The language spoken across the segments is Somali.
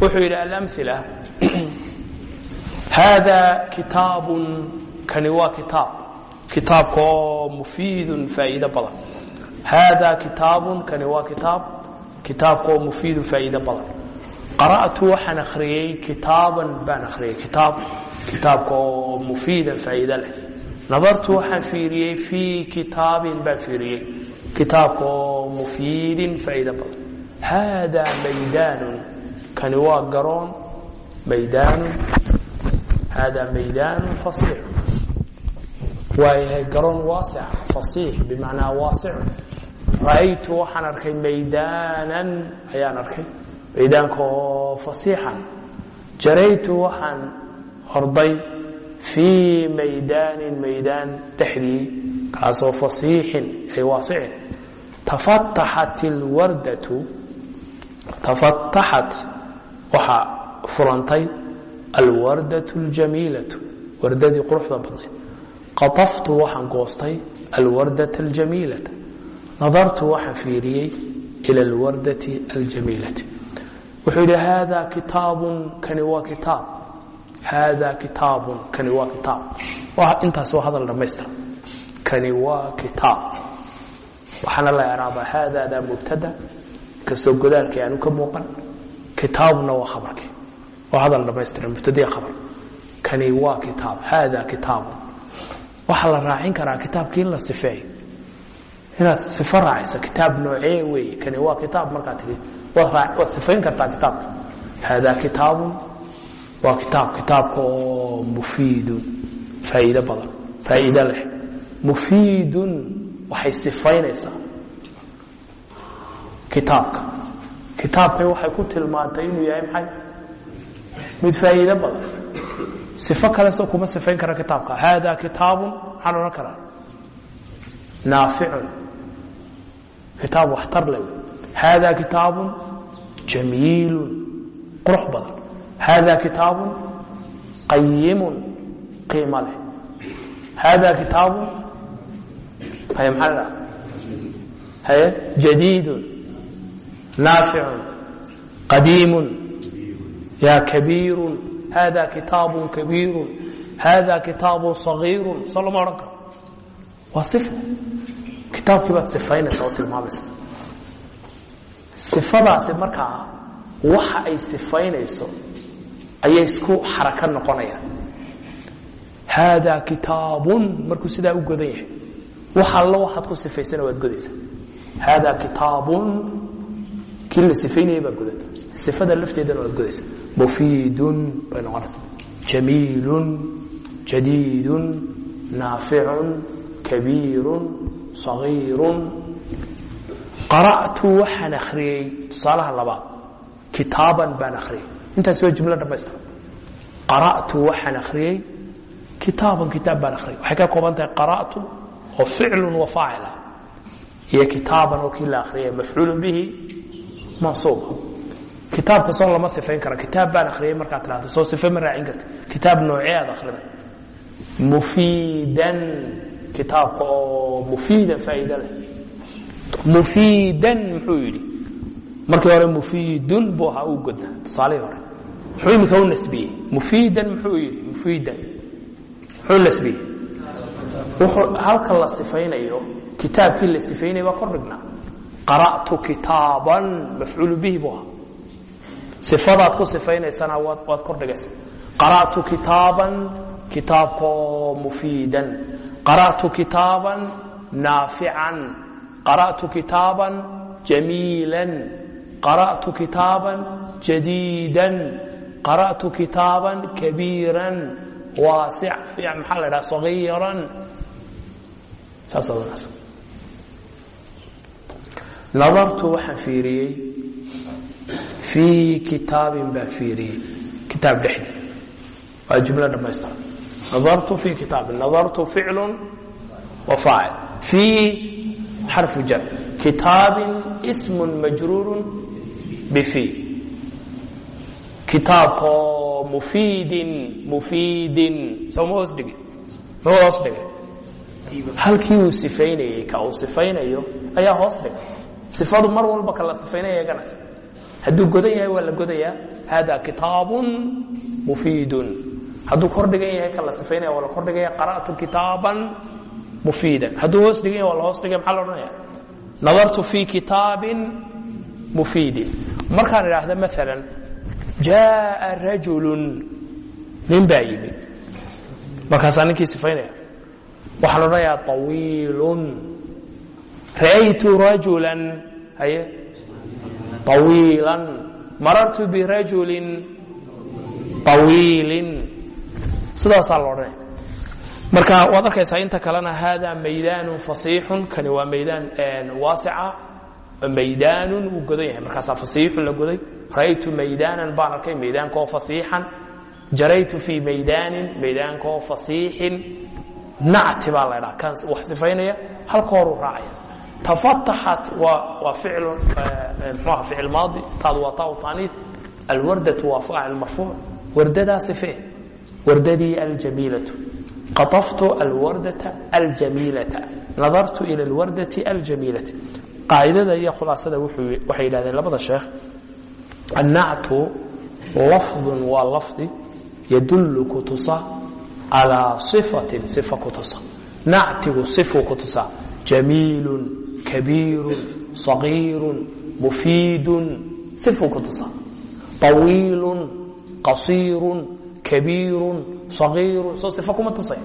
wuxuu yidhi alamila haada kitaabun kani waa kitaab. Kitaabka oo mufiidun faa'iido badan. Haada kitaabun kani waa kitaab. Kitaabka oo mufiidun faa'iido badan. Qara'tu waxaan akhriyey kitaaban baan akhriyey. Kitaab kitaabka oo mufiidan faa'iido leh. Nadartu waxaan fiiriyey fii kitaabin baan fiiriyey. Kitaabka oo mufiidin faa'iido badan haada maydaanun kani waa garoon maydaanun haada maydaanun fasiix waayahay garoon waasica fasiix bimacnaa waasicun ra'aytu waxaan arkay maydaanan ayaan arkay maydaanka oo fasiixan jaraytu waxaan orday fii maydaanin maydaan dhexdii kaasoo fasiixin ay waasicin tafataxat ilwardatu tafataxat waxaa furantay alwardatu اljamiilatu wardadii quruxda badnayd qaطaftu waxaan goostay alwardata aljamiilata nadartu waxaan fiiriyey ila alwardati aljamiilati wuxuu yidhi haada kitaabun kani waa kitaab haada kitaabun kani waa kitaab intaas waa hadal dhammaystira kani waa kitaab waxaana la eraabaa haadaadaa mubtada kastoo godaalkii aanu ka muuqan kitaabuna waa khabarkii. Waa hadal dhammaystiran mubtadiya khabar. Kani waa kitaab haada kitaabun waxaa la raacin karaa kitaabkii in la sifeeyo inaad sifo raacaysa kitaab noocee weeye? Kani waa kitaab markaa tii waad sifayn kartaa kitaabka. Haada kitaabun waa kitaab. Kitaabka oo mufiidun faa'iido badan faa'iido leh. Mufiidun waxay sifaynaysaa kitaabka. Kitaabkay waxay ku tilmaantay inuu yahay maxay? Mid faa'iido badan. Sifo kale soo kuma sifayn kara kitaabka. Haada kitaabun maxaan odhan karaa. Naaficun. Kitaab waxtar leh. Haada kitaabun jamiilun. Qurux badan. Haada kitaabun qayimun qiimo leh. Haada kitaabun maxaa la dhaha haye jadiidun naaficun qadiimun ya kabiirun hada kitaabun kabiirun hada kitaabun sagiirun soo lama odhan karo waa sifo kitaabkii baad sifaynaysa oo tilmaamaysa sifadaasi markaa waxa ay sifaynayso ayay isku xaraka noqonayaan haada kitaabun markuu sidaa u godan yahay wax allo waxaad ku sifaysana waad godaysa haada kitaabun kii la sifaynayay baa godan sifada lafteedana waad godaysa mufiidun bay noqonaysa jamiilun jadiidun naaficun kabiirun sagiirun. Qara'tu waxaan akhriyey. Tusaalaha labaad kitaaban baan akhriyey. Intaas waa jumlo dhammaystiran qara'tu waxaan akhriyey. Kitaaban kitaab baan akhriyey. Waxay ka kooban tahay qara'tu oo ficlun wa faacil iyo kitaaban oo kii la akhriyay mafcuulun bihi mansuub. Kitaabka soo lama sifayn kara kitaab baan akhriyey markaad tidhahdo soo sife ma raacin karta. Kitaab noocee aad akhriday? Mufiidan. Kitaabka oo mufiidan faa'iido leh. Mufiidan muxuu yidhi. Markii hore mufiidun buu ahaa uu godna tusaalihii hore. Muxuu iminka u nasbiyey? Mufiidan muxuu yidhi. Mufiidan. Muxuu nasbiyey? Wuxuu halka la sifaynayo kitaabkii la sifaynaya baa kor dhignaa qara'tu kitaaban mafcuulu bihi buu ahaa. Sifadaad ku sifaynaysana waad waad kor dhigaysa. Qara'tu kitaaban kitaabkaoo mufiidan. Qara'tu kitaaban naafican. Qara'tu kitaaban jamiilan. Qara'tu kitaaban jadiidan. Qara'tu kitaaban kabiiran. Waasic maxaa la dhaha sagiiran saas nadartu waxaan fiiriyey. Fii kitaabin baan fiiriyey. Kitaab dhexdii waa jumlo dhammaystiran nadartu fii kitaabin. Nadartu ficlun wa faacil. Fii xarfu jar. Kitaabin ismun majruurun bifii kitaabkoo mufiidin mufiidin. Sooma hoos dhigi ma hoos dhigay? Halkii uu sifaynayey ka uu sifaynayo ayaa hoos dhigay sifadu mar walba kala sifaynaya eeganaysa hadduu godan yahay waa la godayaa. Hada kitaabun mufiidun. Hadduu kordhigan yahay kan la sifaynaya waa la kordhigaya qara'tu kitaaban mufiidan. Hadduu hoos dhigan yahay waa la hoos dhigaya maxaa la odhanaya nadartu fi kitaabin mufiidin. Markaan idhaahda maalan jaaa rajulun. Nin baa yimid. Markaasaa ninkii sifaynaya waxaa la odhanayaa طawiilun ra'aytu rajulan haye طawiilan marartu birajulin طawiilin sidaasaa la odhanaya marka waad arkaysaa inta kalena hada maydaanu fasiixun kani waa maydaan waasica maydaanun wuu godan yahay markaasaa fasiixun la goday ra'aytu maydaanan baan arkay maydaankaoo fasiixan jaraytu fii maydaanin maydaankaoo fasiixin nacti baa la dhaa kan wax sifaynaya halka horuu raacaya tafataxat waa ficil maadi taadu waa taa taaniif alwardatu waa faacil marfuuc wardadaa sifee wardadii aljamiilatu qaطaftu alwardata aljamiilata nadartu ila alwardati aljamiilati qaacidada iyo khulaasada waxay yidhahdeen labada sheekh annactu lafdun waa lafdi yadullu ku tusa calaa sifatin sifa ku tusa nactigu sifuu ku tusaa jamiilun kabiiru sagiiru mufiidu siuu ku tusaa awiilu qasiiru kabiiru sagiiru soo sifo kuma tusay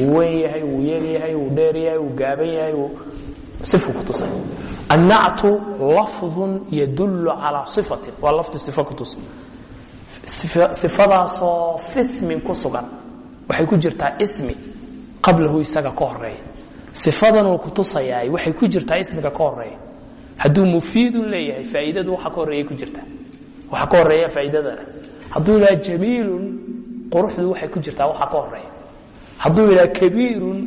uu weyn yahay uu yeel yahay uu dheer yahay uu gaaban yahay sifu ku tusay annactu lafdun yadullu calaa sifatin waa lafdi sifo ku tusa sifadaasoo fismin ku sugan waxay ku jirtaa ismi qablahu isaga ka horreeya sifadanuu ku tusayaay waxay ku jirtaa ismiga ka horreeya hadduu leeyahay faa'iidadu waxa ka ku jirtaa waxa ka horreeya faa'iidadana. Hadduu jamiilun quruxdu waxay ku jirtaa waxa ka horreeya hadduu kabiirun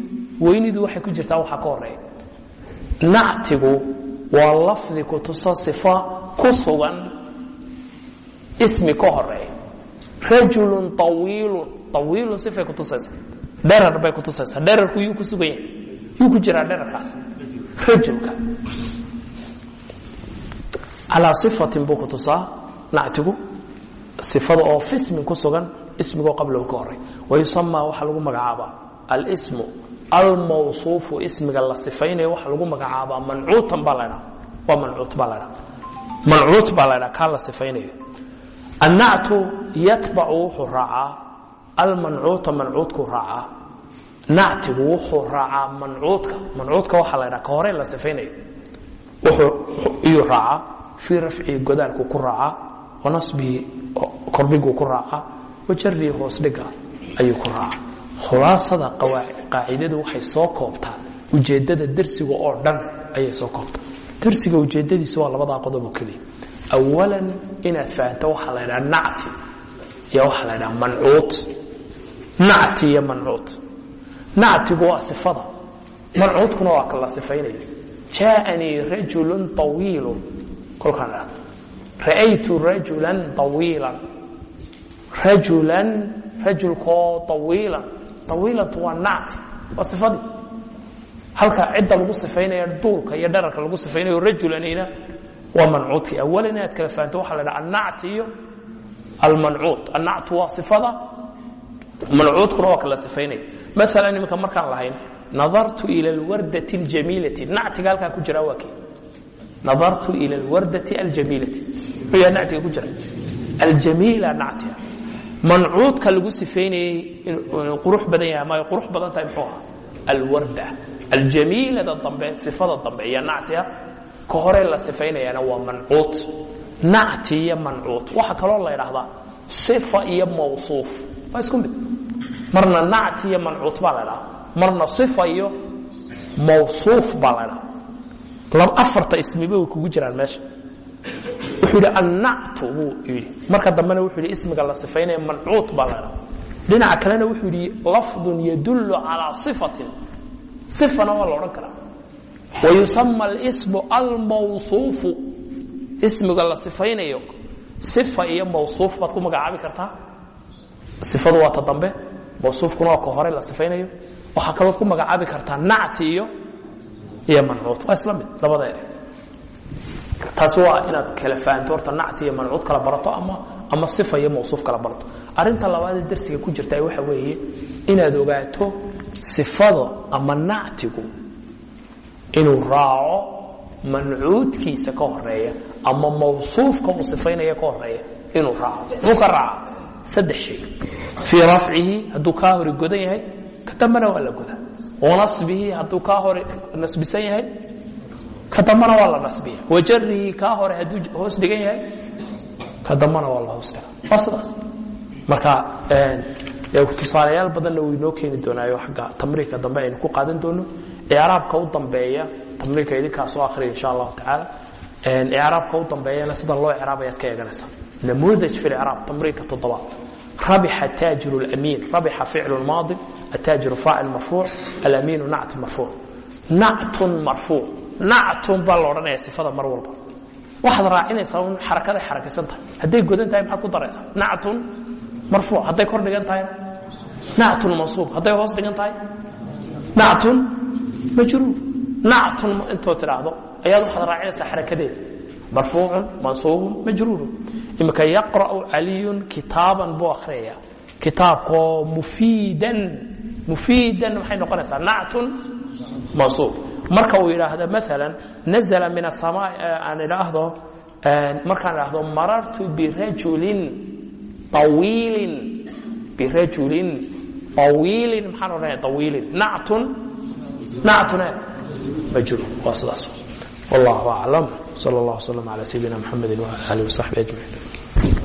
weynidu waxay ku jirtaa waxa ka horreeya waa lafdi ku tusa sifa ku sugan ismi ka horreeya rajulun awiilun awiilun sifay ku tusaysa. Dherar bay ku tusaysaa dherarku yuu ku sugan yahay yuu ku jiraa dherarkaas rajulka. Calaa sifatin buu ku tusaa nactigu sifada oo fismin ku sugan ismigoo qablahu ka horey wayusamaa waxaa lagu magacaabaa alsmu almawsuufu ismiga la sifaynayo waxaa lagu magacaabaa mancuutan baa ladhaa waa mancuut baa ladhaa mancuut baa ladhaa kaa la sifaynayo. Annactu yatbacu wuxuu raacaa almancuuta mancuudkuu raacaa nactigu wuxuu raacaa mancuudka. Mancuudka waxaa ladhaa ka hore la sifaynayo iyuu raacaa fii rafcihi godaalku ku raacaa wanasbihi korbiguu ku raacaa wajarii hoosdhiga ayuu ku raacaa. Khulaasada qaacidadu waxay soo koobtaa. Ujeeddada dersiga oo dhan ayay soo koobtaa. Dersiga ujeeddadiisu waa labadaa qodobo keliya. Awalan inaad fahanto waxaa la ydhaha nacti iyo waxaa la ydhaha mancuut nacti iyo mancuut nactigu waa ifada marcuudkuna waa kala sifaynaya. Jaaanii rajulu awiilu kolkaan dhahdo ra'aytu rajula awiilan rajulan rajulkoo awiilan awiilantu waa nacti waa ifadii halka cidda lagu sifaynaya duulka iyo dhararka lagu sifaynayo rajulanina waa mancuudkii awalan inaad kala fahanto. Waxaa la dhaha annacti iyo almancuud. Annactu waa ifada mancuudkuna waa kala sifaynaya maalan iminka markaan lahayn nadartu ila alwardati aljamiilati. Nactiga halkaa ku jira waa kii. Nadartu ila alwardati aljamiilati. Muxuu yahay nactiga ku jira. Aljamiila nactiga. Mancuudka lagu sifaynayey inuu qurux badan yahay ma qurux badan tahay muxuu ahaa? Alwarda. Aljamiilada dambe sifada dambe iyo nactiga ka hore la sifaynayana waa mancuud. Nacti iyo mancuud. Waxaa kaloo la ydhaahdaa sifa iyo mawsuuf. Waa isku mid. Marna nacti iyo mancuud baa la ydhaha marna sifa iyo mawsuuf baa la ydhaha afarta ismiba way kugu jiraan meesha. Wuxuu yidhi annactu buu yidhi. Marka dambena wuxuu yidhi ismiga la sifaynaya mancuud baa la ydhaha dhinaca kalena wuxuu yidhi lafdun yadullu calaa sifatin. Sifana waa la odhan karaa. Wayusama alsmu almawsuufu. Ismiga la sifaynayo sifa iyo mawsuuf baad ku magacaabi kartaa. Sifadu waa ta dambe mawsuufkuna waa ka hore la sifaynayo. Waxaa kalood ku magacaabi kartaa nacti iyo iyo mancuut. Waa isla mid labada ere taasi waa inaad kala fahanto horta nacti iyo mancuud kala barato ama ama sifa iyo mawsuuf kala barato. Arinta labaadee darsiga ku jirta waxa weeye inaad ogaato sifada ama nactigu inuu raaco mancuudkiisa ka horreeya ama mawsuufka uu sifaynaya ka horreeya inuu raaco. Muxuu ka raaca saddex shay. Fii rafcihi hadduu kaa hore godan yahay ka dambena waa la godaa. Wanasbihi hadduu kaa hore nasbisan yahay ka dambana waa la nasbiya wajarihi kaa hore hadduu hoos dhigan yahay ka dambana waa la hoos dhiga waa sidaas. Marka tusaalayaal badanna wuu inoo keeni doonaayo agga tamriinka dambe aynu ku qaadan doono icraabka u dambeeya tamriinka idinkaa soo akriya insha allahu tacaala. Icraabka u dambeeyana sida loo icraabay aad ka eeganaysaa namuudaj fi icraab tamriinka toddobaad. Rabixa taajiru lamiin rabixa ficlu maadi ataajiru faacil marfuuc alamiinu nactun marfuuc. Nactun marfuuc. Nactun baa la odhanaya sifada mar walba. Waxaad raacinaysaa un xarakaday xarakaysan tahay. Hadday godan tahay maxaad ku daraysaa? Nactun marfuuc. Hadday kor dhigan tahayna nactun mansuub. Hadday hoos dhigan tahay? Nactun majruur nactun intood tidhaahdo ayaad waxaad raacinaysaa xarakadeeda marfuucun mansuubun majruurun imika yaqra'u caliyun kitaaban buu akhriyaya kitaabkoo mufiidan mufiidan maxay noqonaysaa nactun mansuub marka uu yidhaahdo maala nazla min asamaa aan idhaahdo markaan idhaahdo marartu birajulin awiilin birajulin awiilin maxaan odhanaya awiilin nactun nactun ma jiro waa sidaas. Wallah aclam sal allah waslm ala sayidina mxamedi wala alih wasaxbi ajmaciin